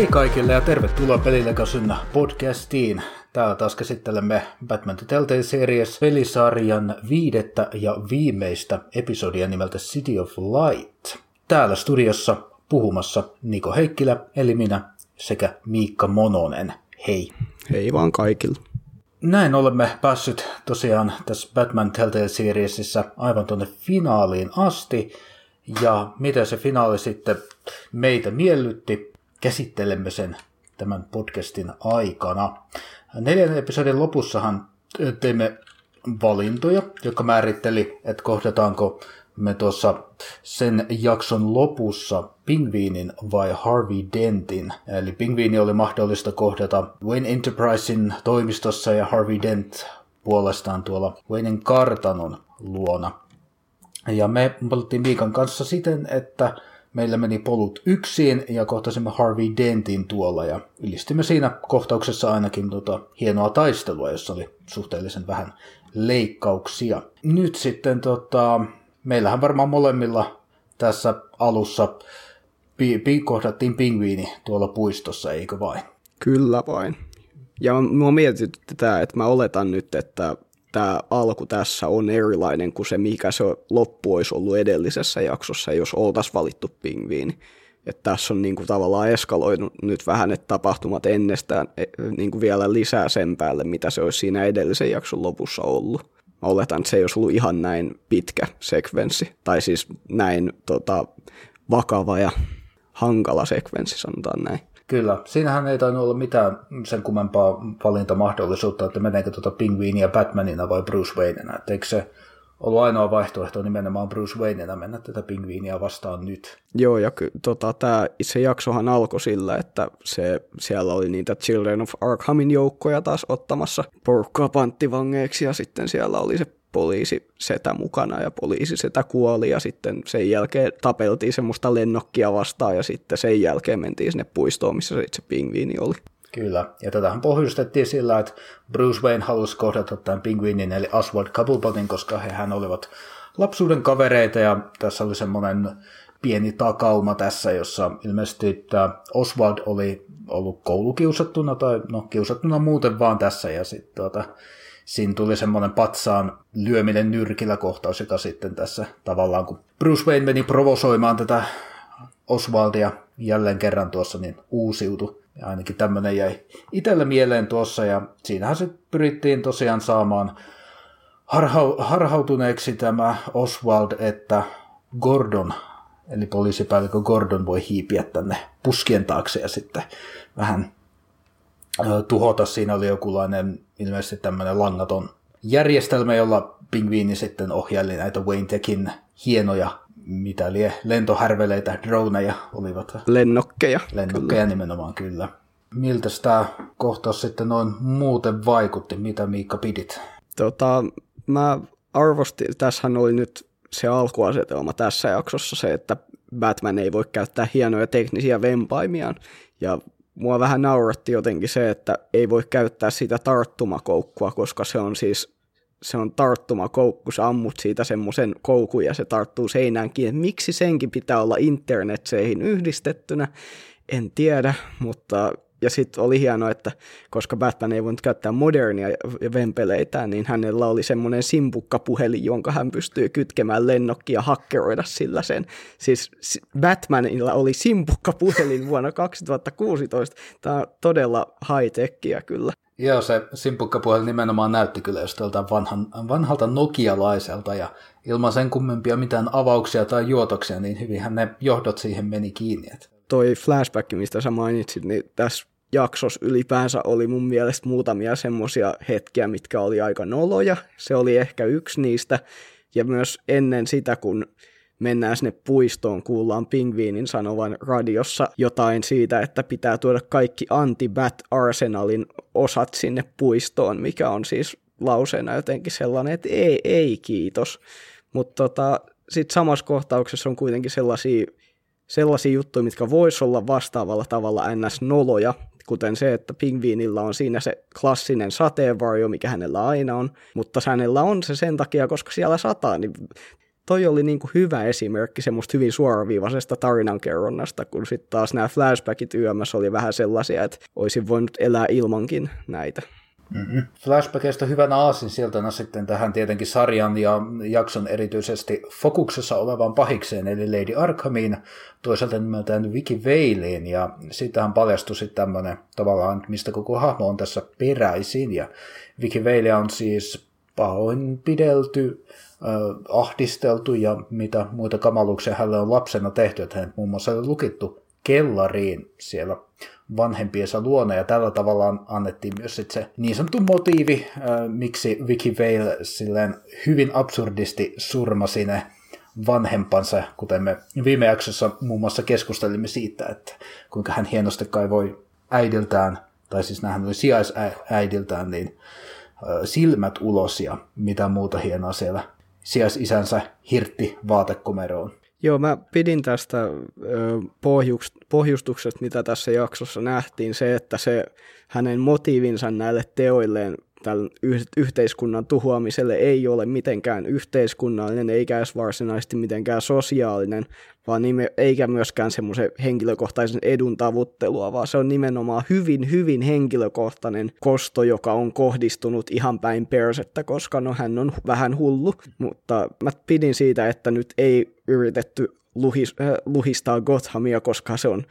Hei kaikille ja tervetuloa Pelilegasynnä podcastiin. Täällä taas käsittelemme Batman The Telltale Series pelisarjan viidettä ja viimeistä episodia nimeltä City of Light. Täällä studiossa puhumassa Niko Heikkilä, eli minä, sekä Miikka Mononen. Hei. Hei vaan kaikille. Näin olemme päässyt tosiaan tässä Batman Telltale Seriesissä aivan tuonne finaaliin asti. Ja mitä se finaali sitten meitä miellytti, käsittelemme sen tämän podcastin aikana. Neljännen episodin lopussahan teimme valintoja, jotka määritteli, että kohdataanko me tuossa sen jakson lopussa Pingviinin vai Harvey Dentin. Eli Pingviini oli mahdollista kohdata Wayne Enterprisein toimistossa ja Harvey Dent puolestaan tuolla Waynen kartanon luona. Ja me valittiin Miikan kanssa siten, että meillä meni polut yksin ja kohtasimme Harvey Dentin tuolla ja ylistimme siinä kohtauksessa ainakin tota hienoa taistelua, jossa oli suhteellisen vähän leikkauksia. Nyt sitten tota, meillähän varmaan molemmilla tässä alussa pi- pi- kohdattiin pingviini tuolla puistossa, eikö vain? Kyllä vain. Ja mua mietit tätä, että mä oletan nyt, että tämä alku tässä on erilainen kuin se, mikä se loppu olisi ollut edellisessä jaksossa, jos oltaisiin valittu pingviini. Että tässä on niin kuin tavallaan eskaloinut nyt vähän, että tapahtumat ennestään e, niin kuin vielä lisää sen päälle, mitä se olisi siinä edellisen jakson lopussa ollut. Mä oletan, että se ei olisi ollut ihan näin pitkä sekvenssi, tai siis näin tota, vakava ja hankala sekvenssi, sanotaan näin. Kyllä, siinähän ei tainnut olla mitään sen kummempaa valintamahdollisuutta, että meneekö tuota Pingviiniä Batmanina vai Bruce Wayneina. Että eikö se ollut ainoa vaihtoehto nimenomaan Bruce Wayneina mennä tätä Pingviiniä vastaan nyt? Joo, ja ky- tota, tää, se jaksohan alkoi sillä, että se, siellä oli niitä Children of Arkhamin joukkoja taas ottamassa porukkaa panttivangeiksi, ja sitten siellä oli se poliisi setä mukana ja poliisi setä kuoli ja sitten sen jälkeen tapeltiin semmoista lennokkia vastaan ja sitten sen jälkeen mentiin sinne puistoon, missä se itse pingviini oli. Kyllä, ja tätähän pohjustettiin sillä, että Bruce Wayne halusi kohdata tämän pingviinin eli Oswald Cobblepotin, koska hehän olivat lapsuuden kavereita ja tässä oli semmoinen pieni takauma tässä, jossa ilmeisesti tämä Oswald oli ollut koulukiusattuna tai no kiusattuna muuten vaan tässä ja sitten tuota, siinä tuli semmoinen patsaan lyöminen nyrkillä kohtaus, joka sitten tässä tavallaan, kun Bruce Wayne meni provosoimaan tätä Oswaldia jälleen kerran tuossa, niin uusiutu. Ja ainakin tämmöinen jäi itsellä mieleen tuossa, ja siinähän se pyrittiin tosiaan saamaan harha- harhautuneeksi tämä Oswald, että Gordon, eli poliisipäällikö Gordon voi hiipiä tänne puskien taakse ja sitten vähän tuhota. Siinä oli jokinlainen ilmeisesti tämmöinen langaton järjestelmä, jolla pingviini sitten ohjaili näitä Wayne Tekin hienoja mitä lie, lentohärveleitä, droneja olivat. Lennokkeja. Lennokkeja kyllä. nimenomaan, kyllä. Miltä tämä kohtaus sitten noin muuten vaikutti? Mitä Miikka pidit? Tota, mä arvostin, tässähän oli nyt se alkuasetelma tässä jaksossa se, että Batman ei voi käyttää hienoja teknisiä vempaimiaan. Ja mua vähän nauratti jotenkin se, että ei voi käyttää sitä tarttumakoukkua, koska se on siis se on tarttumakoukku, sä ammut siitä semmoisen koukun ja se tarttuu seinään kiinni. Miksi senkin pitää olla internetseihin yhdistettynä, en tiedä, mutta ja sitten oli hienoa, että koska Batman ei voinut käyttää modernia vempeleitä, niin hänellä oli semmoinen simpukkapuhelin, jonka hän pystyy kytkemään lennokki ja hakkeroida sillä sen. Siis Batmanilla oli simpukkapuhelin vuonna 2016. Tämä on todella high-techia kyllä. Joo, se simpukkapuhelin nimenomaan näytti kyllä jostain vanhan, vanhalta nokialaiselta ja ilman sen kummempia mitään avauksia tai juotoksia, niin hyvinhän ne johdot siihen meni kiinni. Toi flashback, mistä sä mainitsit, niin tässä jaksossa ylipäänsä oli mun mielestä muutamia semmosia hetkiä, mitkä oli aika noloja. Se oli ehkä yksi niistä. Ja myös ennen sitä, kun mennään sinne puistoon, kuullaan pingviinin sanovan radiossa jotain siitä, että pitää tuoda kaikki anti-Bat Arsenalin osat sinne puistoon, mikä on siis lauseena jotenkin sellainen, että ei, ei kiitos. Mutta tota, sitten samassa kohtauksessa on kuitenkin sellaisia sellaisia juttuja, mitkä vois olla vastaavalla tavalla ns-noloja, kuten se, että pingviinillä on siinä se klassinen sateenvarjo, mikä hänellä aina on, mutta hänellä on se sen takia, koska siellä sataa, niin toi oli niinku hyvä esimerkki semmoista hyvin suoraviivaisesta tarinankerronnasta, kun sitten taas nämä flashbackit yömässä oli vähän sellaisia, että olisin voinut elää ilmankin näitä. Mm-hmm. Flashbackista hyvänä aasin sieltä sitten tähän tietenkin sarjan ja jakson erityisesti fokuksessa olevan pahikseen, eli Lady Arkhamiin, toisaalta nimeltään Vicky Veiliin, ja siitähän paljastui sitten tämmöinen tavallaan, mistä koko hahmo on tässä peräisin, ja Vicky Veile on siis pahoinpidelty, äh, ahdisteltu ja mitä muita kamaluuksia hänelle on lapsena tehty, että hän muun muassa lukittu kellariin siellä vanhempiensa luona, ja tällä tavalla annettiin myös sit se niin sanottu motiivi, miksi Vicky Vale silleen hyvin absurdisti surmasi ne vanhempansa, kuten me viime jaksossa muun muassa keskustelimme siitä, että kuinka hän hienosti kaivoi äidiltään, tai siis nähän oli sijaisäidiltään, niin silmät ulos ja mitä muuta hienoa siellä sijaisisänsä hirtti vaatekomeroon. Joo, mä pidin tästä pohjustuksesta, mitä tässä jaksossa nähtiin, se, että se hänen motiivinsa näille teoilleen tällä yhteiskunnan tuhoamiselle ei ole mitenkään yhteiskunnallinen eikä edes varsinaisesti mitenkään sosiaalinen, vaan nime, eikä myöskään semmoisen henkilökohtaisen edun tavoittelua, vaan se on nimenomaan hyvin, hyvin henkilökohtainen kosto, joka on kohdistunut ihan päin persettä, koska no hän on vähän hullu, mutta mä pidin siitä, että nyt ei yritetty luhis, äh, luhistaa Gothamia, koska se on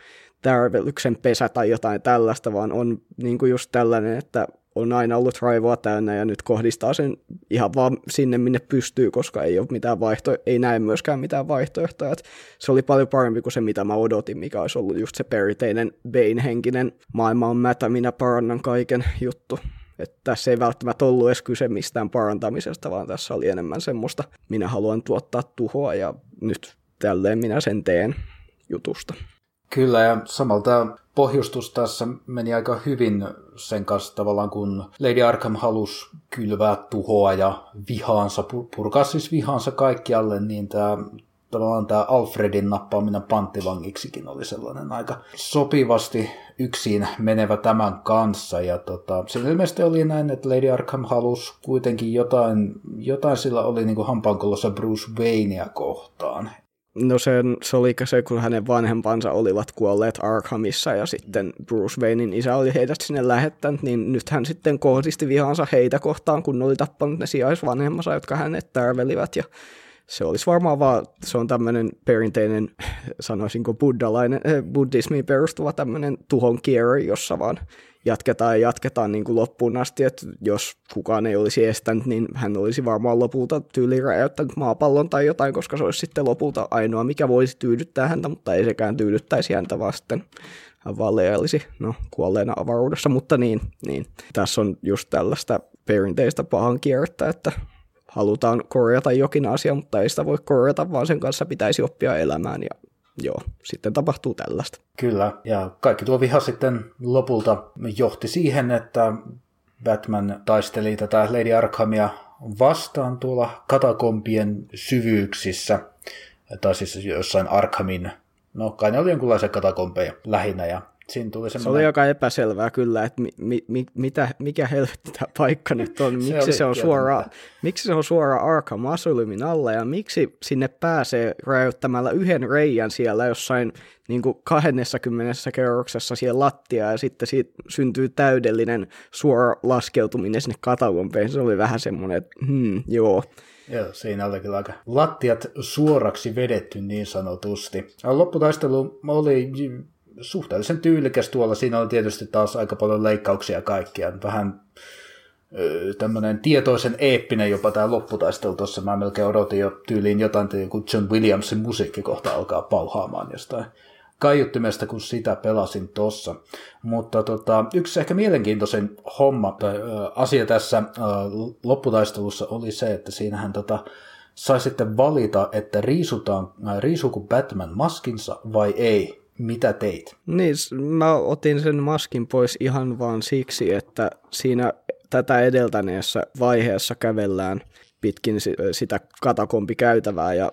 tärvelyksen pesä tai jotain tällaista, vaan on niin kuin just tällainen, että on aina ollut raivoa täynnä ja nyt kohdistaa sen ihan vaan sinne, minne pystyy, koska ei ole mitään vaihto, ei näe myöskään mitään vaihtoehtoja. Et se oli paljon parempi kuin se, mitä mä odotin, mikä olisi ollut just se perinteinen Bane-henkinen maailma on mätä, minä parannan kaiken juttu. Että tässä ei välttämättä ollut edes kyse mistään parantamisesta, vaan tässä oli enemmän semmoista, minä haluan tuottaa tuhoa ja nyt tälleen minä sen teen jutusta. Kyllä, ja samalta pohjustus tässä meni aika hyvin sen kanssa tavallaan, kun Lady Arkham halusi kylvää tuhoa ja vihaansa, purkaa siis vihaansa kaikkialle, niin tämä tavallaan tämä Alfredin nappaaminen panttivangiksikin oli sellainen aika sopivasti yksin menevä tämän kanssa. Ja tota, siinä ilmeisesti oli näin, että Lady Arkham halusi kuitenkin jotain, jotain sillä oli niin hampaankolossa Bruce Waynea kohtaan. No sen, se oli se, kun hänen vanhempansa olivat kuolleet Arkhamissa ja sitten Bruce Waynein isä oli heidät sinne lähettänyt, niin nyt hän sitten kohdisti vihansa heitä kohtaan, kun oli tappanut ne sijaisvanhemmansa, jotka hänet tärvelivät ja se olisi varmaan vaan, se on tämmöinen perinteinen, sanoisinko buddhalainen, eh, buddhismiin perustuva tämmöinen tuhon kierre, jossa vaan jatketaan ja jatketaan niin kuin loppuun asti, että jos kukaan ei olisi estänyt, niin hän olisi varmaan lopulta tyyli räjäyttänyt maapallon tai jotain, koska se olisi sitten lopulta ainoa, mikä voisi tyydyttää häntä, mutta ei sekään tyydyttäisi häntä, vaan sitten hän vaan leijallisi, no kuolleena avaruudessa, mutta niin, niin. Tässä on just tällaista perinteistä pahan kierrettä, että halutaan korjata jokin asia, mutta ei sitä voi korjata, vaan sen kanssa pitäisi oppia elämään ja joo, sitten tapahtuu tällaista. Kyllä, ja kaikki tuo viha sitten lopulta johti siihen, että Batman taisteli tätä Lady Arkhamia vastaan tuolla katakompien syvyyksissä, tai siis jossain Arkhamin, no kai ne oli jonkunlaisia katakompeja lähinnä, ja siinä tuli semmoinen... Se oli aika epäselvää kyllä, että mi, mi, mitä, mikä helvetti tämä paikka nyt on, miksi se, se on suora, miksi se on suora Arkham Asylumin alla ja miksi sinne pääsee räjäyttämällä yhden reijän siellä jossain niin kuin 20 kerroksessa siellä lattia ja sitten siitä syntyy täydellinen suora laskeutuminen sinne katakompeihin. Se oli vähän semmoinen, että hmm, joo. Joo, siinä oli kyllä aika lattiat suoraksi vedetty niin sanotusti. Lopputaistelu oli suhteellisen tyylikäs tuolla. Siinä oli tietysti taas aika paljon leikkauksia ja kaikkia. Vähän tämmöinen tietoisen eeppinen jopa tämä lopputaistelu tuossa. Mä melkein odotin jo tyyliin jotain, kun John Williamsin musiikki kohta alkaa pauhaamaan jostain kaiuttimesta, kun sitä pelasin tossa. Mutta tota, yksi ehkä mielenkiintoisen homma tai ö, asia tässä ö, lopputaistelussa oli se, että siinähän tota, sai sitten valita, että riisutaan, riisuuko Batman maskinsa vai ei mitä teit? Niin, mä otin sen maskin pois ihan vaan siksi, että siinä tätä edeltäneessä vaiheessa kävellään pitkin sitä katakompikäytävää ja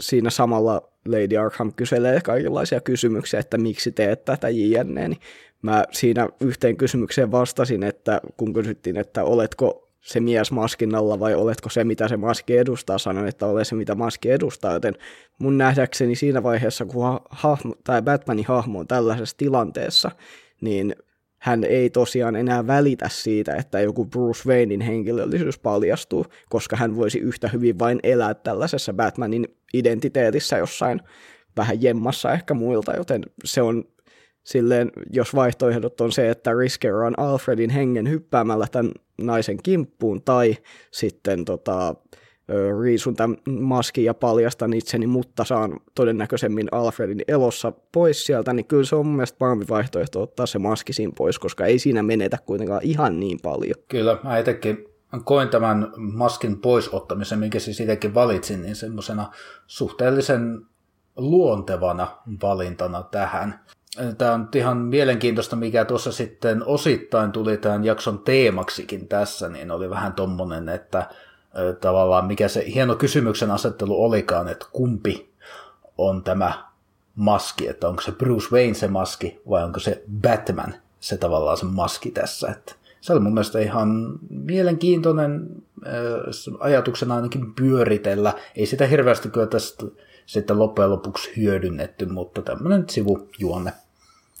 siinä samalla Lady Arkham kyselee kaikenlaisia kysymyksiä, että miksi teet tätä jne. Niin mä siinä yhteen kysymykseen vastasin, että kun kysyttiin, että oletko se mies maskin alla vai oletko se, mitä se maski edustaa, sanon, että ole se, mitä maski edustaa, joten mun nähdäkseni siinä vaiheessa, kun hahmo, tai Batmanin hahmo on tällaisessa tilanteessa, niin hän ei tosiaan enää välitä siitä, että joku Bruce Waynein henkilöllisyys paljastuu, koska hän voisi yhtä hyvin vain elää tällaisessa Batmanin identiteetissä jossain vähän jemmassa ehkä muilta, joten se on silleen, jos vaihtoehdot on se, että riskeeraan Alfredin hengen hyppäämällä tämän naisen kimppuun, tai sitten tota, riisun tämän maskin ja paljastan itseni, mutta saan todennäköisemmin Alfredin elossa pois sieltä, niin kyllä se on mun mielestä parempi vaihtoehto ottaa se maski siinä pois, koska ei siinä menetä kuitenkaan ihan niin paljon. Kyllä, mä itsekin koin tämän maskin pois ottamisen, minkä siis itsekin valitsin, niin semmoisena suhteellisen luontevana valintana tähän. Tämä on ihan mielenkiintoista, mikä tuossa sitten osittain tuli tämän jakson teemaksikin tässä, niin oli vähän tommonen, että tavallaan mikä se hieno kysymyksen asettelu olikaan, että kumpi on tämä maski, että onko se Bruce Wayne se maski vai onko se Batman se tavallaan se maski tässä. Että se oli mun mielestä ihan mielenkiintoinen ajatuksena ainakin pyöritellä. Ei sitä hirveästi kyllä tästä sitten loppujen lopuksi hyödynnetty, mutta tämmöinen sivujuonne.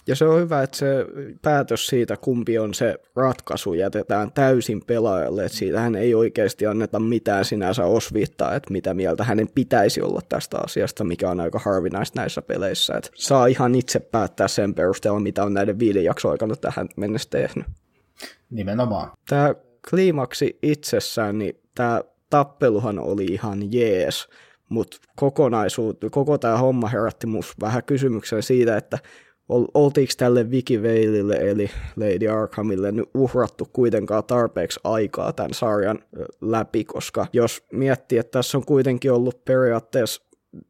Ja se on hyvä, että se päätös siitä, kumpi on se ratkaisu, jätetään täysin pelaajalle, että siitähän ei oikeasti anneta mitään sinänsä osviittaa, että mitä mieltä hänen pitäisi olla tästä asiasta, mikä on aika harvinaista näissä peleissä. Että saa ihan itse päättää sen perusteella, mitä on näiden viiden jakson aikana tähän mennessä tehnyt. Nimenomaan. Tämä kliimaksi itsessään, niin tämä tappeluhan oli ihan jees, mutta kokonaisuus, koko tämä homma herätti minusta vähän kysymyksen siitä, että oltiinko tälle Vicky Veilille eli Lady Arkhamille nyt uhrattu kuitenkaan tarpeeksi aikaa tämän sarjan läpi, koska jos miettii, että tässä on kuitenkin ollut periaatteessa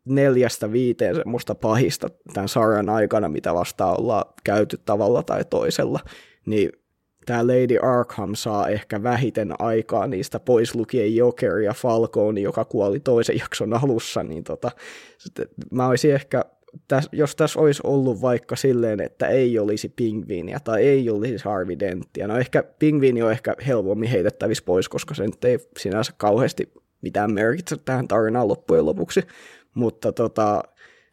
neljästä viiteen semmoista pahista tämän sarjan aikana, mitä vastaan ollaan käyty tavalla tai toisella, niin tämä Lady Arkham saa ehkä vähiten aikaa niistä pois lukien Joker ja Falcone, joka kuoli toisen jakson alussa, niin tota, mä olisin ehkä täs, jos tässä olisi ollut vaikka silleen, että ei olisi pingviiniä tai ei olisi Harvey Denttiä, no ehkä pingviini on ehkä helpommin heitettävissä pois, koska se nyt ei sinänsä kauheasti mitään merkitse tähän tarinaan loppujen lopuksi, mutta tota,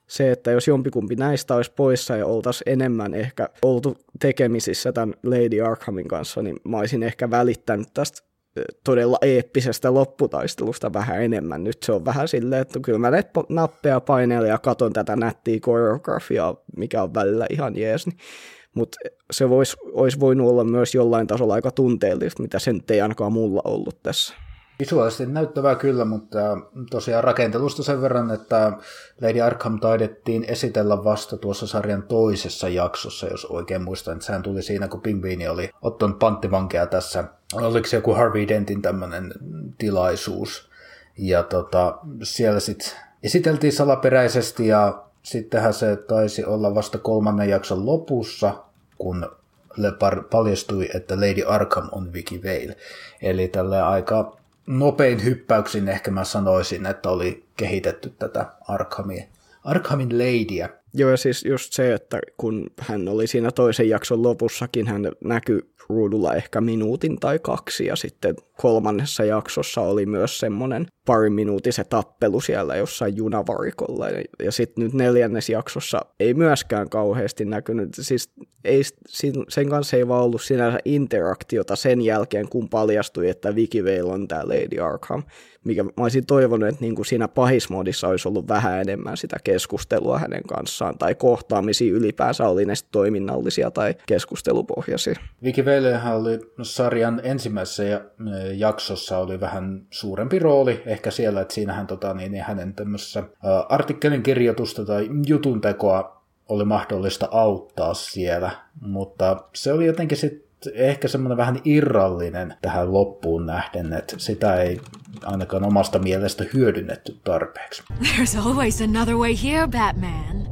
se, että jos jompikumpi näistä olisi poissa ja oltaisiin enemmän ehkä oltu tekemisissä tämän Lady Arkhamin kanssa, niin mä olisin ehkä välittänyt tästä todella eeppisestä lopputaistelusta vähän enemmän. Nyt se on vähän silleen, että kyllä mä näitä nappeja painelen ja katon tätä nättiä koreografiaa, mikä on välillä ihan jees, niin mutta se vois, olisi voinut olla myös jollain tasolla aika tunteellista, mitä sen ei ainakaan mulla ollut tässä. Visuaalisesti näyttävää kyllä, mutta tosiaan rakentelusta sen verran, että Lady Arkham taidettiin esitellä vasta tuossa sarjan toisessa jaksossa, jos oikein muistan, että sehän tuli siinä, kun Pingviini oli ottanut panttivankeja tässä. Oliko se joku Harvey Dentin tämmöinen tilaisuus? Ja tota, siellä sitten esiteltiin salaperäisesti ja sittenhän se taisi olla vasta kolmannen jakson lopussa, kun paljastui, että Lady Arkham on Vicky Vale. Eli tällä aika nopein hyppäyksin ehkä mä sanoisin, että oli kehitetty tätä Arkhamin, Arkhamin Ladyä. Joo, ja siis just se, että kun hän oli siinä toisen jakson lopussakin, hän näkyi ruudulla ehkä minuutin tai kaksi, ja sitten kolmannessa jaksossa oli myös semmoinen parin minuutin se tappelu siellä jossain junavarikolla, ja sitten nyt neljännes jaksossa ei myöskään kauheasti näkynyt, siis ei, sen kanssa ei vaan ollut sinänsä interaktiota sen jälkeen, kun paljastui, että Vicky Vale on tämä Lady Arkham, mikä mä olisin toivonut, että niin kuin siinä pahismodissa olisi ollut vähän enemmän sitä keskustelua hänen kanssaan, tai kohtaamisia ylipäänsä oli ne toiminnallisia tai keskustelupohjaisia. Vicky Valehan oli sarjan ensimmäisessä jaksossa oli vähän suurempi rooli, ehkä siellä, että siinähän tota, niin, niin hänen tämmöisessä artikkelin kirjoitusta tai jutun tekoa oli mahdollista auttaa siellä, mutta se oli jotenkin sitten ehkä semmoinen vähän irrallinen tähän loppuun nähden, että sitä ei ainakaan omasta mielestä hyödynnetty tarpeeksi. There's always another way here, Batman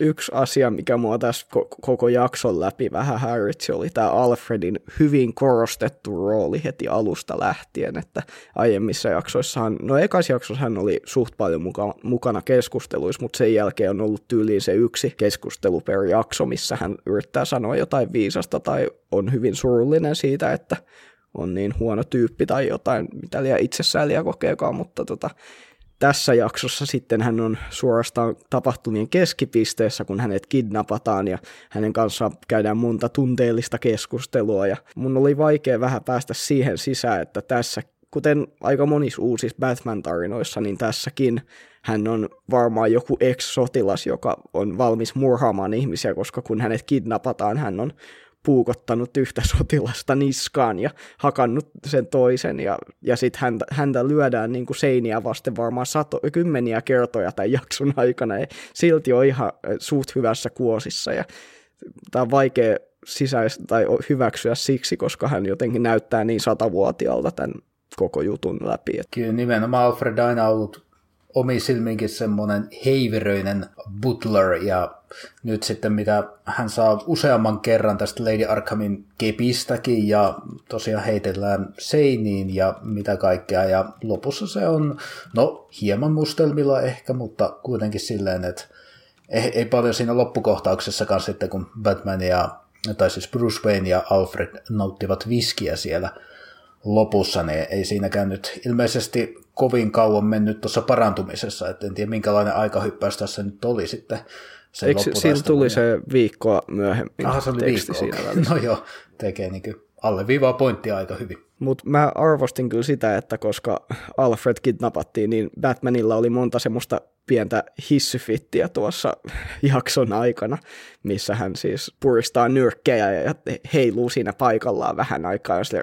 yksi asia, mikä mua tässä koko jakson läpi vähän häiritsi, oli tämä Alfredin hyvin korostettu rooli heti alusta lähtien, että aiemmissa jaksoissahan, no ekas jaksossa hän oli suht paljon muka, mukana keskusteluissa, mutta sen jälkeen on ollut tyyliin se yksi keskustelu per jakso, missä hän yrittää sanoa jotain viisasta tai on hyvin surullinen siitä, että on niin huono tyyppi tai jotain, mitä liian itsesääliä kokeekaan, mutta tota, tässä jaksossa sitten hän on suorastaan tapahtumien keskipisteessä, kun hänet kidnapataan ja hänen kanssaan käydään monta tunteellista keskustelua. Ja mun oli vaikea vähän päästä siihen sisään, että tässä, kuten aika monissa uusissa Batman-tarinoissa, niin tässäkin hän on varmaan joku ex-sotilas, joka on valmis murhaamaan ihmisiä, koska kun hänet kidnapataan, hän on puukottanut yhtä sotilasta niskaan ja hakannut sen toisen ja, ja sitten häntä, häntä lyödään niin kuin seiniä vasten varmaan sato, kymmeniä kertoja tämän jakson aikana ja silti on ihan suht hyvässä kuosissa ja tämä on vaikea sisäistä tai hyväksyä siksi, koska hän jotenkin näyttää niin satavuotiaalta tämän koko jutun läpi. Kyllä nimenomaan Alfred aina ollut omi silminkin semmoinen heiveröinen butler ja nyt sitten mitä hän saa useamman kerran tästä Lady Arkhamin kepistäkin ja tosiaan heitellään seiniin ja mitä kaikkea. Ja lopussa se on, no hieman mustelmilla ehkä, mutta kuitenkin silleen, että ei, ei paljon siinä loppukohtauksessakaan sitten kun Batman ja tai siis Bruce Wayne ja Alfred nauttivat viskiä siellä lopussa, niin ei siinäkään nyt ilmeisesti kovin kauan mennyt tuossa parantumisessa, että en tiedä minkälainen aikahyppäys tässä nyt oli sitten. Se Eikö sillä tuli se viikkoa myöhemmin Aha, se oli viikko, siinä okay. No joo, tekee niin alle viivaa pointtia aika hyvin. Mutta mä arvostin kyllä sitä, että koska Alfred kidnappattiin, niin Batmanilla oli monta semmoista pientä hissyfittiä tuossa jakson aikana, missä hän siis puristaa nyrkkejä ja heiluu siinä paikallaan vähän aikaa ja sille,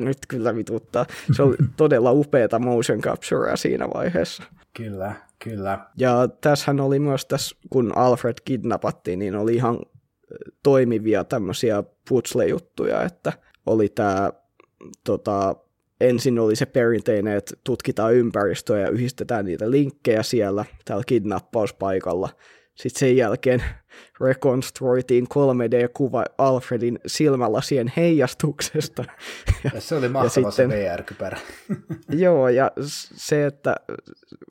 nyt kyllä vituttaa. Se oli todella upeata motion capturea siinä vaiheessa. Kyllä, kyllä. Ja tässähän oli myös tässä, kun Alfred kidnappattiin, niin oli ihan toimivia tämmöisiä putsle-juttuja, että oli tämä tota, ensin oli se perinteinen, että tutkitaan ympäristöä ja yhdistetään niitä linkkejä siellä tällä kidnappauspaikalla. Sitten sen jälkeen rekonstruoitiin 3D-kuva Alfredin silmälasien heijastuksesta. Ja se oli mahtava sitten, se VR-kypärä. joo, ja se, että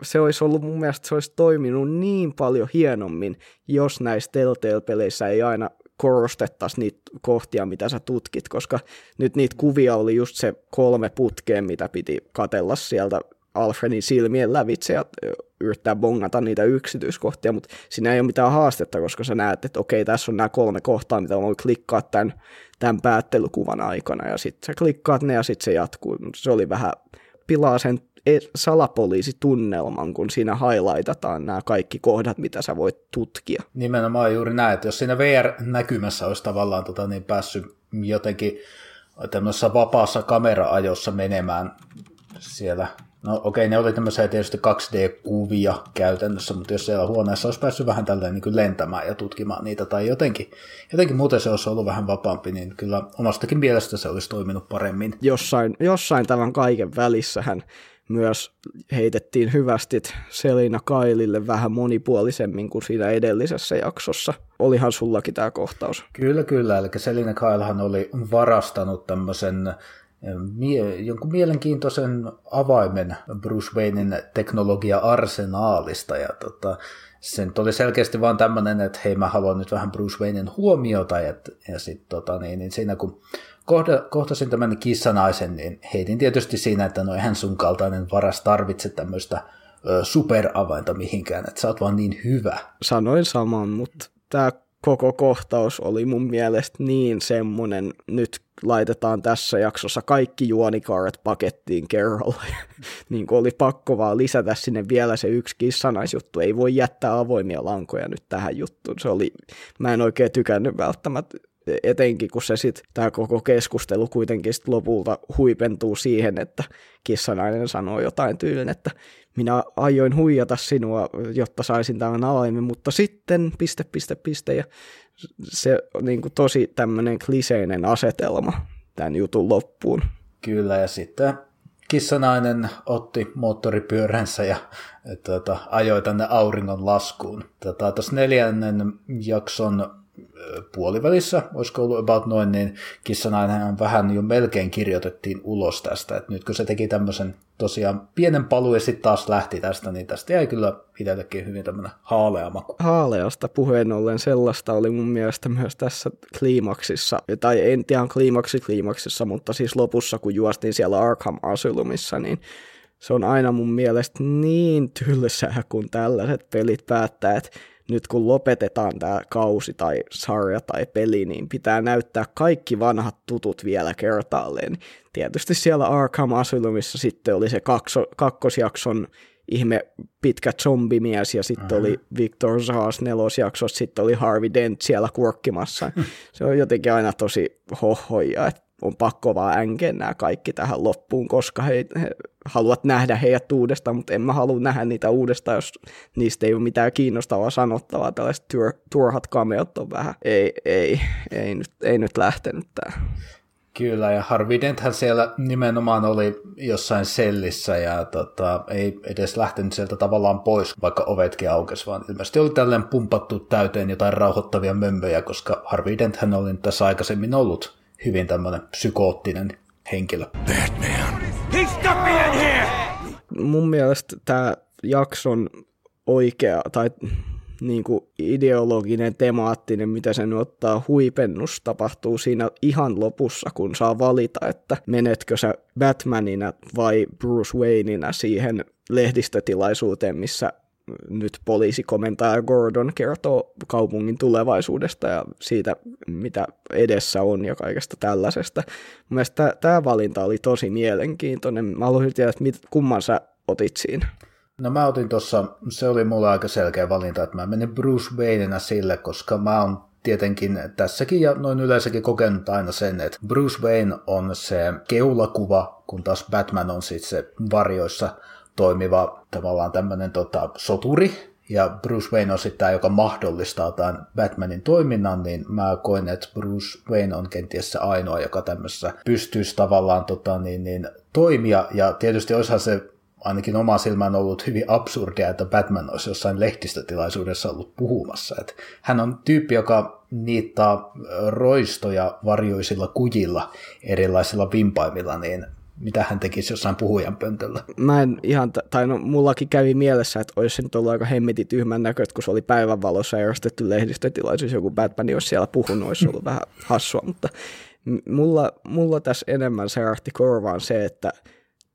se olisi ollut mun mielestä, se olisi toiminut niin paljon hienommin, jos näissä Telltale-peleissä ei aina korostettaisiin niitä kohtia, mitä sä tutkit, koska nyt niitä kuvia oli just se kolme putkea, mitä piti katella sieltä Alfredin silmien lävitse ja yrittää bongata niitä yksityiskohtia, mutta siinä ei ole mitään haastetta, koska sä näet, että okei, tässä on nämä kolme kohtaa, mitä voi klikkaa tämän, tämän päättelykuvan aikana, ja sitten sä klikkaat ne, ja sitten se jatkuu. Se oli vähän pilaa sen salapoliisitunnelman, kun siinä highlightataan nämä kaikki kohdat, mitä sä voit tutkia. Nimenomaan juuri näin, että jos siinä VR-näkymässä olisi tavallaan tota, niin päässyt jotenkin tämmöisessä vapaassa kamera-ajossa menemään siellä No okei, okay, ne oli tämmöisiä tietysti 2D-kuvia käytännössä, mutta jos siellä huoneessa olisi päässyt vähän tälleen niin kuin lentämään ja tutkimaan niitä tai jotenkin, jotenkin muuten se olisi ollut vähän vapaampi, niin kyllä omastakin mielestä se olisi toiminut paremmin. Jossain, jossain tämän kaiken välissähän myös heitettiin hyvästit Selina Kailille vähän monipuolisemmin kuin siinä edellisessä jaksossa. Olihan sullakin tämä kohtaus. Kyllä, kyllä. Eli Selina Kailhan oli varastanut tämmöisen mie- jonkun mielenkiintoisen avaimen Bruce Waynein teknologia-arsenaalista, ja tota, sen oli selkeästi vaan tämmöinen, että hei mä haluan nyt vähän Bruce Waynein huomiota, ja, ja sitten tota, niin, niin siinä kun kohda, kohtasin tämän kissanaisen, niin heitin tietysti siinä, että no eihän sun kaltainen varas tarvitse tämmöistä superavainta mihinkään, että sä oot vaan niin hyvä. Sanoin saman, mutta tämä koko kohtaus oli mun mielestä niin semmonen, nyt laitetaan tässä jaksossa kaikki juonikaaret pakettiin kerralla. niin kuin oli pakko vaan lisätä sinne vielä se yksi kissanaisjuttu. Ei voi jättää avoimia lankoja nyt tähän juttuun. Se oli, mä en oikein tykännyt välttämättä etenkin kun se sitten, tämä koko keskustelu kuitenkin sit lopulta huipentuu siihen, että kissanainen sanoo jotain tyylin, että minä aioin huijata sinua, jotta saisin tämän avaimen, mutta sitten piste, piste, piste, ja se on niin kuin tosi tämmöinen kliseinen asetelma tämän jutun loppuun. Kyllä, ja sitten kissanainen otti moottoripyöränsä ja tuota, ajoi tänne auringon laskuun. Tuossa tota, neljännen jakson puolivälissä, olisiko ollut about noin, niin kissanainen vähän jo melkein kirjoitettiin ulos tästä, että nyt kun se teki tämmöisen tosiaan pienen paluu ja sitten taas lähti tästä, niin tästä jäi kyllä itsellekin hyvin tämmöinen haalea maku. Haaleasta puheen ollen sellaista oli mun mielestä myös tässä kliimaksissa, tai en tiedä kliimaksi kliimaksissa, mutta siis lopussa kun juostiin siellä Arkham Asylumissa, niin se on aina mun mielestä niin tylsää, kun tällaiset pelit päättää, että nyt kun lopetetaan tämä kausi tai sarja tai peli, niin pitää näyttää kaikki vanhat tutut vielä kertaalleen. Tietysti siellä Arkham Asylumissa sitten oli se kakso, kakkosjakson ihme pitkä zombimies ja sitten oli Victor Zaas nelosjaksossa, sitten oli Harvey Dent siellä kurkkimassa. Se on jotenkin aina tosi hohoja, että on pakko vaan änkeä nämä kaikki tähän loppuun, koska he, he haluat nähdä heidät uudestaan, mutta en mä halua nähdä niitä uudestaan, jos niistä ei ole mitään kiinnostavaa sanottavaa. Tällaiset tur, turhat kameot on vähän, ei, ei, ei, nyt, ei nyt lähtenyt tämä. Kyllä, ja Harvey Denthän siellä nimenomaan oli jossain sellissä ja tota, ei edes lähtenyt sieltä tavallaan pois, vaikka ovetkin aukesi, vaan ilmeisesti oli tällainen pumpattu täyteen jotain rauhoittavia mömpöjä, koska Harvey Denthän oli tässä aikaisemmin ollut hyvin tämmöinen psykoottinen henkilö. Batman! Mun mielestä tämä jakson oikea tai niin kuin ideologinen, temaattinen, mitä sen ottaa huipennus, tapahtuu siinä ihan lopussa, kun saa valita, että menetkö sä Batmanina vai Bruce Wayneina siihen lehdistötilaisuuteen, missä nyt poliisikomentaja Gordon kertoo kaupungin tulevaisuudesta ja siitä, mitä edessä on ja kaikesta tällaisesta. Mielestäni tämä valinta oli tosi mielenkiintoinen. Mä haluaisin tietää, että mit, kumman sä otit siinä. No mä otin tuossa, se oli mulle aika selkeä valinta, että mä menin Bruce Wayneina sille, koska mä oon tietenkin tässäkin ja noin yleensäkin kokenut aina sen, että Bruce Wayne on se keulakuva, kun taas Batman on sitten se varjoissa toimiva tavallaan tämmöinen tota, soturi, ja Bruce Wayne on sitten tämä, joka mahdollistaa tämän Batmanin toiminnan, niin mä koen, että Bruce Wayne on kenties se ainoa, joka tämmöisessä pystyisi tavallaan tota, niin, niin, toimia, ja tietysti olisihan se ainakin oma silmään ollut hyvin absurdia, että Batman olisi jossain lehdistötilaisuudessa ollut puhumassa. Että hän on tyyppi, joka niittaa roistoja varjoisilla kujilla erilaisilla vimpaimilla, niin mitä hän tekisi jossain puhujan pöntöllä. Mä en ihan, tai no mullakin kävi mielessä, että olisi se nyt ollut aika hemmetin tyhmän näköistä, kun se oli päivänvalossa järjestetty lehdistötilaisuus, joku Batman olisi siellä puhunut, olisi ollut vähän hassua, mutta mulla, mulla tässä enemmän särähti korvaan se, että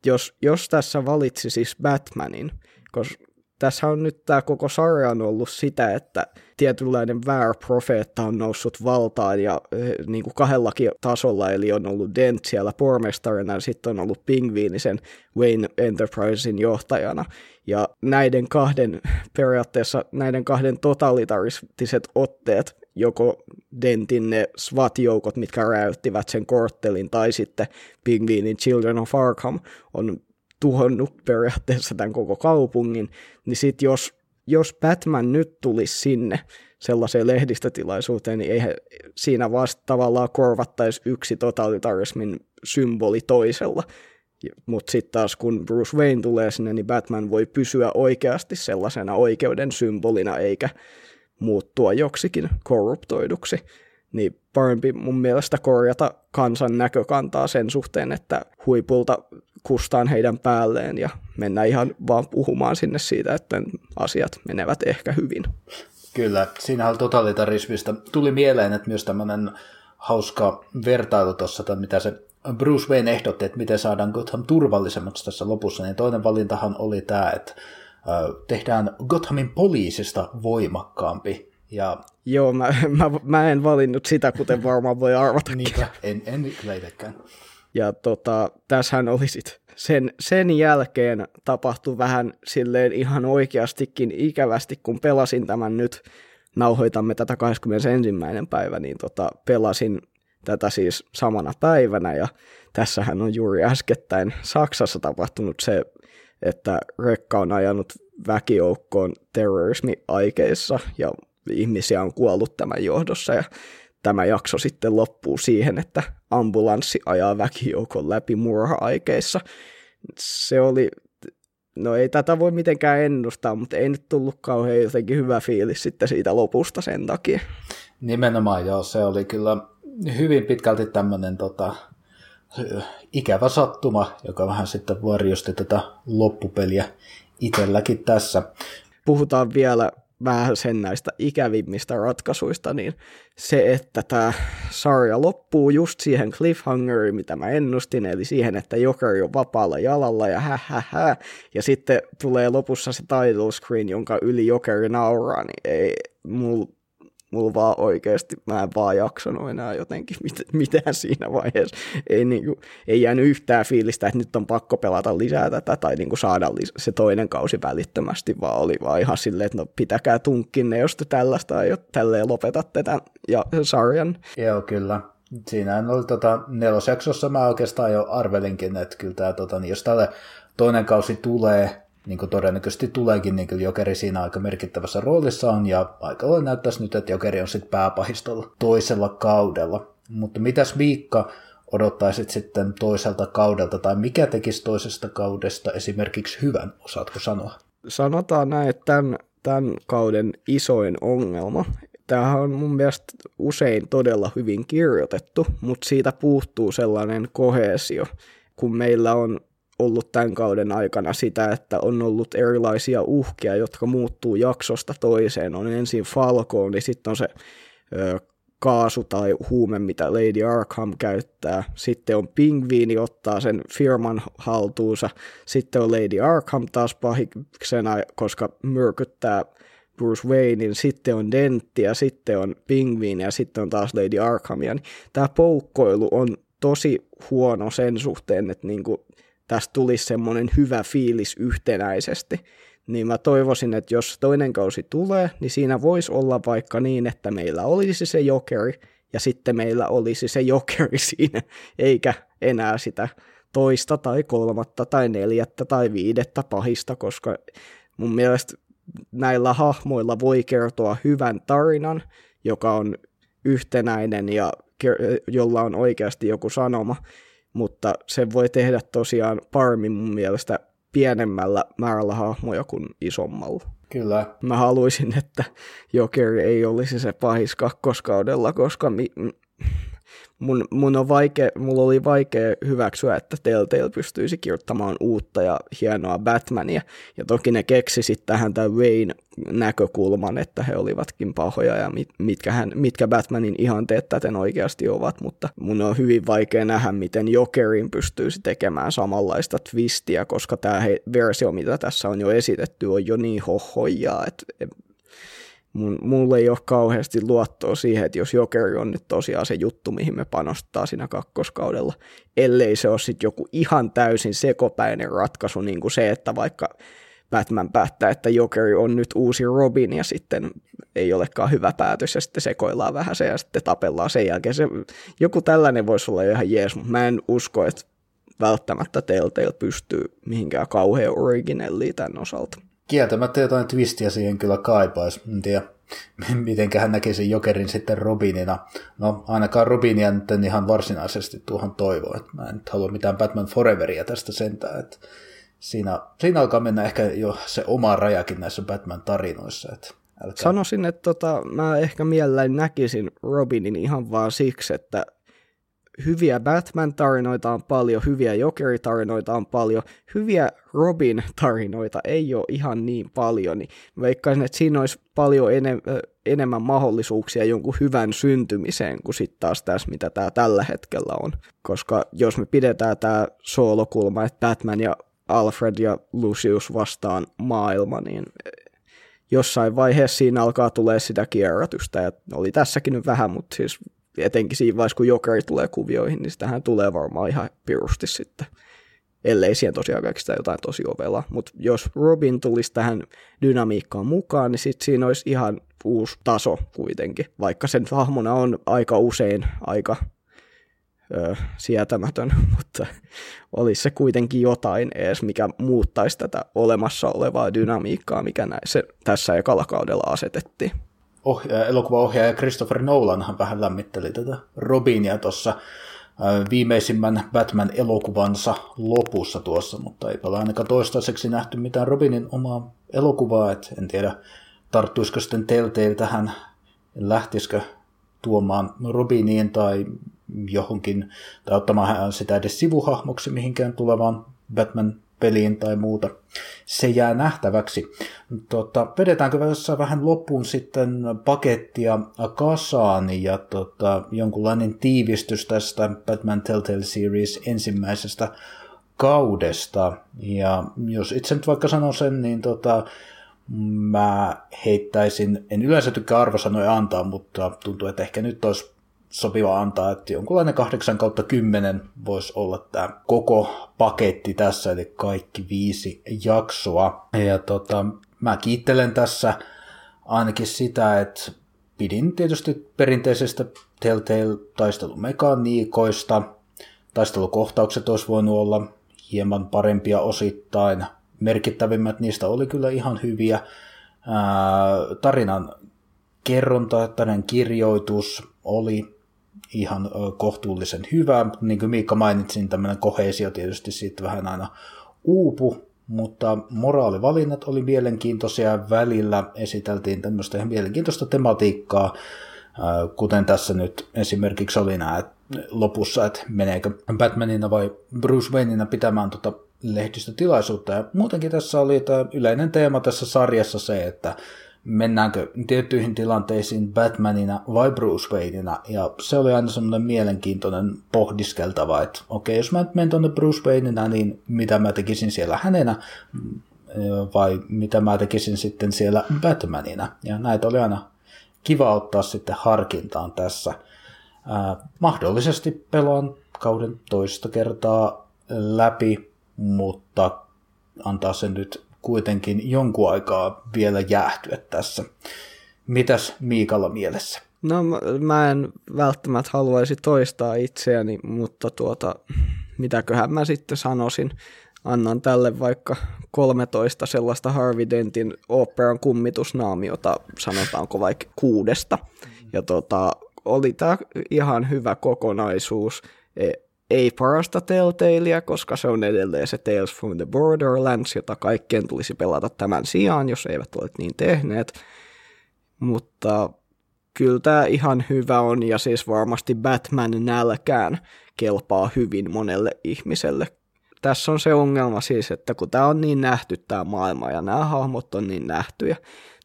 jos, jos tässä valitsisi siis Batmanin, koska tässä on nyt tämä koko sarja on ollut sitä, että tietynlainen väärä profeetta on noussut valtaan ja eh, niin kuin kahdellakin tasolla, eli on ollut Dent siellä pormestarina ja sitten on ollut Pingviinisen Wayne Enterprisein johtajana. Ja näiden kahden, periaatteessa näiden kahden totalitaristiset otteet, joko Dentin ne SWAT-joukot, mitkä räyttivät sen korttelin, tai sitten Pingviinin Children of Arkham, on tuhonnut periaatteessa tämän koko kaupungin, niin sitten jos, jos Batman nyt tulisi sinne sellaiseen lehdistötilaisuuteen, niin eihän siinä vasta tavallaan korvattaisi yksi totalitarismin symboli toisella. Mutta sitten taas kun Bruce Wayne tulee sinne, niin Batman voi pysyä oikeasti sellaisena oikeuden symbolina, eikä muuttua joksikin korruptoiduksi. Niin parempi mun mielestä korjata kansan näkökantaa sen suhteen, että huipulta kustaan heidän päälleen ja mennä ihan vaan puhumaan sinne siitä, että asiat menevät ehkä hyvin. Kyllä, siinähän totalitarismista tuli mieleen, että myös tämmöinen hauska vertailu tuossa, että mitä se Bruce Wayne ehdotti, että miten saadaan Gotham turvallisemmaksi tässä lopussa, niin toinen valintahan oli tämä, että tehdään Gothamin poliisista voimakkaampi. Ja... Joo, mä, mä, mä en valinnut sitä, kuten varmaan voi arvata. Niinpä, en, en kyllä itsekään. Ja tota, tässähän oli sit sen, sen jälkeen tapahtui vähän silleen ihan oikeastikin ikävästi, kun pelasin tämän nyt, nauhoitamme tätä 21. päivä, niin tota, pelasin tätä siis samana päivänä ja tässähän on juuri äskettäin Saksassa tapahtunut se, että rekka on ajanut väkijoukkoon terrorismiaikeissa ja ihmisiä on kuollut tämän johdossa ja tämä jakso sitten loppuu siihen, että ambulanssi ajaa väkijoukon läpi murha-aikeissa. Se oli, no ei tätä voi mitenkään ennustaa, mutta ei nyt tullut kauhean jotenkin hyvä fiilis sitten siitä lopusta sen takia. Nimenomaan joo, se oli kyllä hyvin pitkälti tämmöinen tota, ikävä sattuma, joka vähän sitten varjosti tätä loppupeliä itselläkin tässä. Puhutaan vielä vähän sen näistä ikävimmistä ratkaisuista, niin se, että tämä sarja loppuu just siihen cliffhangeriin, mitä mä ennustin, eli siihen, että Jokeri on vapaalla jalalla ja hä, hä, hä, ja sitten tulee lopussa se title screen, jonka yli Jokeri nauraa, niin ei, mulla mulla vaan oikeasti, mä en vaan jaksanut enää jotenkin mit, mitään siinä vaiheessa. Ei, niin kuin, ei jäänyt yhtään fiilistä, että nyt on pakko pelata lisää tätä tai niin kuin saada se toinen kausi välittömästi, vaan oli vaan ihan silleen, että no pitäkää tunkkinne, jos te tällaista jo tälleen lopetatte tämän ja sarjan. Joo, kyllä. Siinä oli tota, nelosjaksossa mä oikeastaan jo arvelinkin, että kyllä tämä, tota, niin jos tälle toinen kausi tulee, niin kuin todennäköisesti tuleekin, niin kyllä Jokeri siinä aika merkittävässä roolissa on, ja aika lailla näyttäisi nyt, että Jokeri on sitten pääpahistolla toisella kaudella. Mutta mitäs Miikka odottaisit sitten toiselta kaudelta, tai mikä tekisi toisesta kaudesta esimerkiksi hyvän, osaatko sanoa? Sanotaan näin, että tämän, tämän kauden isoin ongelma, tämähän on mun mielestä usein todella hyvin kirjoitettu, mutta siitä puuttuu sellainen kohesio, kun meillä on ollut tämän kauden aikana sitä, että on ollut erilaisia uhkia, jotka muuttuu jaksosta toiseen. On ensin Falcon, niin sitten on se ö, kaasu tai huume, mitä Lady Arkham käyttää. Sitten on Pingviini ottaa sen firman haltuunsa. Sitten on Lady Arkham taas pahiksena, koska myrkyttää Bruce Waynein, sitten on Dentti ja sitten on Pingviini ja sitten on taas Lady Arkhamia. Niin tämä poukkoilu on tosi huono sen suhteen, että niinku tästä tulisi semmoinen hyvä fiilis yhtenäisesti. Niin mä toivoisin, että jos toinen kausi tulee, niin siinä voisi olla vaikka niin, että meillä olisi se jokeri, ja sitten meillä olisi se jokeri siinä, eikä enää sitä toista tai kolmatta tai neljättä tai viidettä pahista, koska mun mielestä näillä hahmoilla voi kertoa hyvän tarinan, joka on yhtenäinen ja jolla on oikeasti joku sanoma, mutta se voi tehdä tosiaan paremmin mun mielestä pienemmällä määrällä hahmoja kuin isommalla. Kyllä. Mä haluaisin, että Jokeri ei olisi se pahis kakkoskaudella, koska mi- mun, mun on vaikea, mulla oli vaikea hyväksyä, että Telltale pystyisi kirjoittamaan uutta ja hienoa Batmania. Ja toki ne keksisit tähän tämän Wayne näkökulman, että he olivatkin pahoja ja mit, mitkä, hän, mitkä Batmanin ihanteet täten oikeasti ovat, mutta mun on hyvin vaikea nähdä, miten Jokerin pystyisi tekemään samanlaista twistiä, koska tämä versio, mitä tässä on jo esitetty, on jo niin hohojaa, että mun, ei ole kauheasti luottoa siihen, että jos Jokeri on nyt tosiaan se juttu, mihin me panostaa siinä kakkoskaudella, ellei se ole sitten joku ihan täysin sekopäinen ratkaisu, niin kuin se, että vaikka Batman päättää, että Jokeri on nyt uusi Robin ja sitten ei olekaan hyvä päätös ja sitten sekoillaan vähän se ja sitten tapellaan sen jälkeen. Se, joku tällainen voisi olla ihan jees, mutta mä en usko, että välttämättä Telltale pystyy mihinkään kauhean originelliin tämän osalta kieltämättä jotain twistiä siihen kyllä kaipaisi. En tiedä, miten hän näkisi Jokerin sitten Robinina. No ainakaan Robinia nyt ihan varsinaisesti tuohon toivoa. Että mä en nyt halua mitään Batman Foreveria tästä sentään. Että siinä, siinä alkaa mennä ehkä jo se oma rajakin näissä Batman-tarinoissa. Että älkää... Sanoisin, että tota, mä ehkä mielelläni näkisin Robinin ihan vaan siksi, että hyviä Batman-tarinoita on paljon, hyviä Jokeri-tarinoita on paljon, hyviä Robin-tarinoita ei ole ihan niin paljon, niin veikkaisin, että siinä olisi paljon enem- enemmän mahdollisuuksia jonkun hyvän syntymiseen kuin sitten taas tässä, mitä tämä tällä hetkellä on. Koska jos me pidetään tämä soolokulma, että Batman ja Alfred ja Lucius vastaan maailma, niin jossain vaiheessa siinä alkaa tulee sitä kierrätystä, ja oli tässäkin nyt vähän, mutta siis etenkin siinä vaiheessa, kun Jokeri tulee kuvioihin, niin sitähän tulee varmaan ihan pirusti sitten. Ellei siihen tosiaan kaikista jotain tosi ovella. Mutta jos Robin tulisi tähän dynamiikkaan mukaan, niin sitten siinä olisi ihan uusi taso kuitenkin. Vaikka sen hahmona on aika usein aika ö, sietämätön, mutta olisi se kuitenkin jotain edes, mikä muuttaisi tätä olemassa olevaa dynamiikkaa, mikä näissä, tässä ekalla kaudella asetettiin ohjaaja, elokuvaohjaaja Christopher Nolanhan vähän lämmitteli tätä Robinia tuossa viimeisimmän Batman-elokuvansa lopussa tuossa, mutta ei ole ainakaan toistaiseksi nähty mitään Robinin omaa elokuvaa, et en tiedä tarttuisiko sitten Telltale tähän, lähtisikö tuomaan Robiniin tai johonkin, tai ottamaan sitä edes sivuhahmoksi mihinkään tulevaan Batman-peliin tai muuta. Se jää nähtäväksi. Tota, vedetäänkö tässä vähän loppuun sitten pakettia kasaan ja tota, jonkunlainen tiivistys tästä Batman Telltale Series ensimmäisestä kaudesta. Ja jos itse nyt vaikka sanon sen, niin tota, mä heittäisin, en yleensä tykkää arvosanoja antaa, mutta tuntuu, että ehkä nyt olisi sopiva antaa, että jonkunlainen 8 kautta 10 voisi olla tämä koko paketti tässä, eli kaikki viisi jaksoa. Ja tota, mä kiittelen tässä ainakin sitä, että pidin tietysti perinteisestä Telltale-taistelumekaniikoista. Taistelukohtaukset olisi voinut olla hieman parempia osittain. Merkittävimmät niistä oli kyllä ihan hyviä. tarinan kerronta, tarinan kirjoitus oli ihan kohtuullisen hyvä. Niin kuin Miikka mainitsin, tämmöinen kohesio tietysti siitä vähän aina uupu, mutta moraalivalinnat oli mielenkiintoisia välillä, esiteltiin tämmöistä ihan mielenkiintoista tematiikkaa, kuten tässä nyt esimerkiksi oli nämä lopussa, että meneekö Batmanina vai Bruce Wayneina pitämään tuota lehdistötilaisuutta. Ja muutenkin tässä oli tämä yleinen teema tässä sarjassa se, että mennäänkö tiettyihin tilanteisiin Batmanina vai Bruce Wayneina, ja se oli aina semmoinen mielenkiintoinen pohdiskeltava, että okei, okay, jos mä menen tuonne Bruce Wayneina, niin mitä mä tekisin siellä hänenä, vai mitä mä tekisin sitten siellä Batmanina, ja näitä oli aina kiva ottaa sitten harkintaan tässä. Ää, mahdollisesti pelaan kauden toista kertaa läpi, mutta antaa sen nyt kuitenkin jonkun aikaa vielä jäähtyä tässä. Mitäs Miikalla mielessä? No mä en välttämättä haluaisi toistaa itseäni, mutta tuota, mitäköhän mä sitten sanoisin. Annan tälle vaikka 13 sellaista Harvey Dentin operan kummitusnaamiota, sanotaanko vaikka kuudesta. Ja tota, oli tämä ihan hyvä kokonaisuus. Ei parasta Telltalea, koska se on edelleen se Tales from the Borderlands, jota kaikkien tulisi pelata tämän sijaan, jos eivät ole niin tehneet. Mutta kyllä tämä ihan hyvä on, ja siis varmasti Batman nälkään kelpaa hyvin monelle ihmiselle. Tässä on se ongelma siis, että kun tämä on niin nähty tämä maailma, ja nämä hahmot on niin nähtyjä,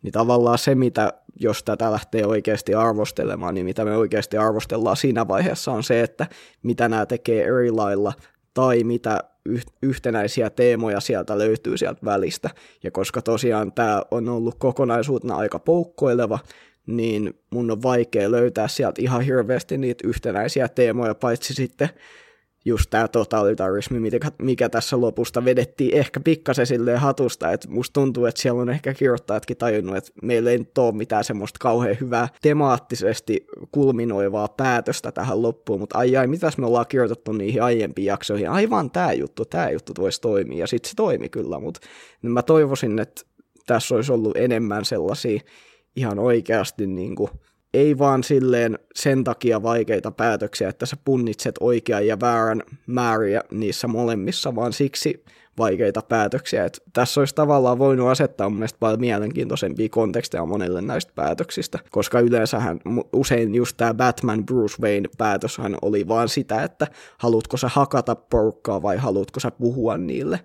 niin tavallaan se, mitä jos tätä lähtee oikeasti arvostelemaan, niin mitä me oikeasti arvostellaan siinä vaiheessa on se, että mitä nämä tekee eri lailla tai mitä yhtenäisiä teemoja sieltä löytyy sieltä välistä. Ja koska tosiaan tämä on ollut kokonaisuutena aika poukkoileva, niin mun on vaikea löytää sieltä ihan hirveästi niitä yhtenäisiä teemoja, paitsi sitten just tämä totalitarismi, mikä, mikä tässä lopusta vedettiin ehkä pikkasen silleen hatusta, että musta tuntuu, että siellä on ehkä kirjoittajatkin tajunnut, että meillä ei nyt ole mitään semmoista kauhean hyvää temaattisesti kulminoivaa päätöstä tähän loppuun, mutta ai ai, mitäs me ollaan kirjoitettu niihin aiempiin jaksoihin, aivan tämä juttu, tämä juttu voisi toimia, ja sitten se toimi kyllä, mutta mä toivoisin, että tässä olisi ollut enemmän sellaisia ihan oikeasti niin kuin ei vaan silleen sen takia vaikeita päätöksiä, että sä punnitset oikean ja väärän määriä niissä molemmissa, vaan siksi vaikeita päätöksiä. Et tässä olisi tavallaan voinut asettaa mun mielestä paljon mielenkiintoisempia konteksteja monelle näistä päätöksistä, koska yleensähän usein just tämä Batman Bruce Wayne päätöshän oli vaan sitä, että haluatko sä hakata porukkaa vai haluatko sä puhua niille.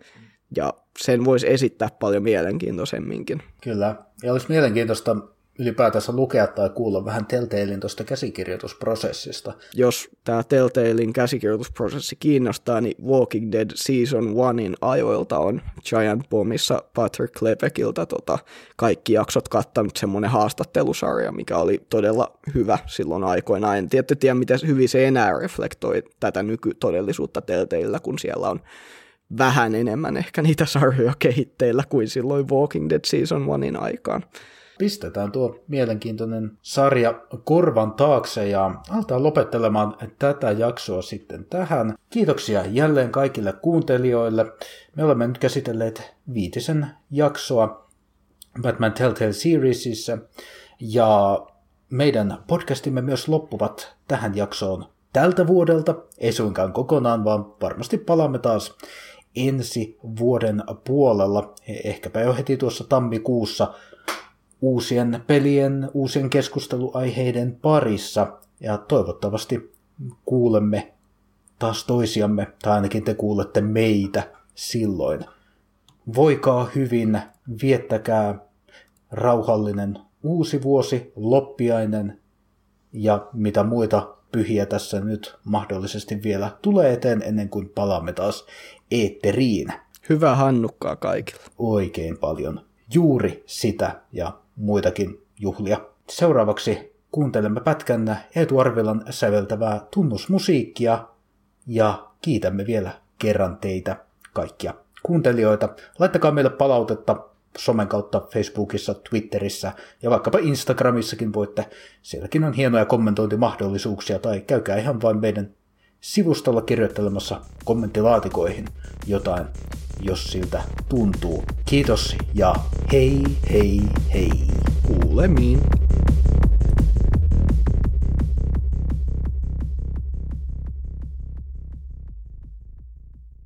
Ja sen voisi esittää paljon mielenkiintoisemminkin. Kyllä, ja olisi mielenkiintoista ylipäätänsä lukea tai kuulla vähän Telltalein tuosta käsikirjoitusprosessista. Jos tämä Telltalein käsikirjoitusprosessi kiinnostaa, niin Walking Dead Season 1in ajoilta on Giant Bombissa Patrick Klepekiltä tota, kaikki jaksot kattanut semmoinen haastattelusarja, mikä oli todella hyvä silloin aikoina. En tietysti tiedä, miten hyvin se enää reflektoi tätä nykytodellisuutta Telltaleillä, kun siellä on vähän enemmän ehkä niitä sarjoja kehitteillä kuin silloin Walking Dead Season 1in aikaan pistetään tuo mielenkiintoinen sarja korvan taakse ja aletaan lopettelemaan tätä jaksoa sitten tähän. Kiitoksia jälleen kaikille kuuntelijoille. Me olemme nyt käsitelleet viitisen jaksoa Batman Telltale Seriesissa ja meidän podcastimme myös loppuvat tähän jaksoon tältä vuodelta, ei suinkaan kokonaan, vaan varmasti palaamme taas ensi vuoden puolella, ehkäpä jo heti tuossa tammikuussa uusien pelien, uusien keskusteluaiheiden parissa. ja toivottavasti kuulemme taas toisiamme, tai ainakin te kuulette meitä silloin. Voikaa hyvin, viettäkää rauhallinen uusi vuosi, loppiainen ja mitä muita pyhiä tässä nyt mahdollisesti vielä tulee eteen ennen kuin palaamme taas eetteriin. Hyvää hannukkaa kaikille. Oikein paljon. Juuri sitä ja muitakin juhlia. Seuraavaksi kuuntelemme pätkän Eetu Arvilan säveltävää tunnusmusiikkia ja kiitämme vielä kerran teitä kaikkia kuuntelijoita. Laittakaa meille palautetta somen kautta Facebookissa, Twitterissä ja vaikkapa Instagramissakin voitte. Sielläkin on hienoja kommentointimahdollisuuksia tai käykää ihan vain meidän sivustolla kirjoittelemassa kommenttilaatikoihin jotain, jos siltä tuntuu. Kiitos ja hei hei hei. Kuulemiin.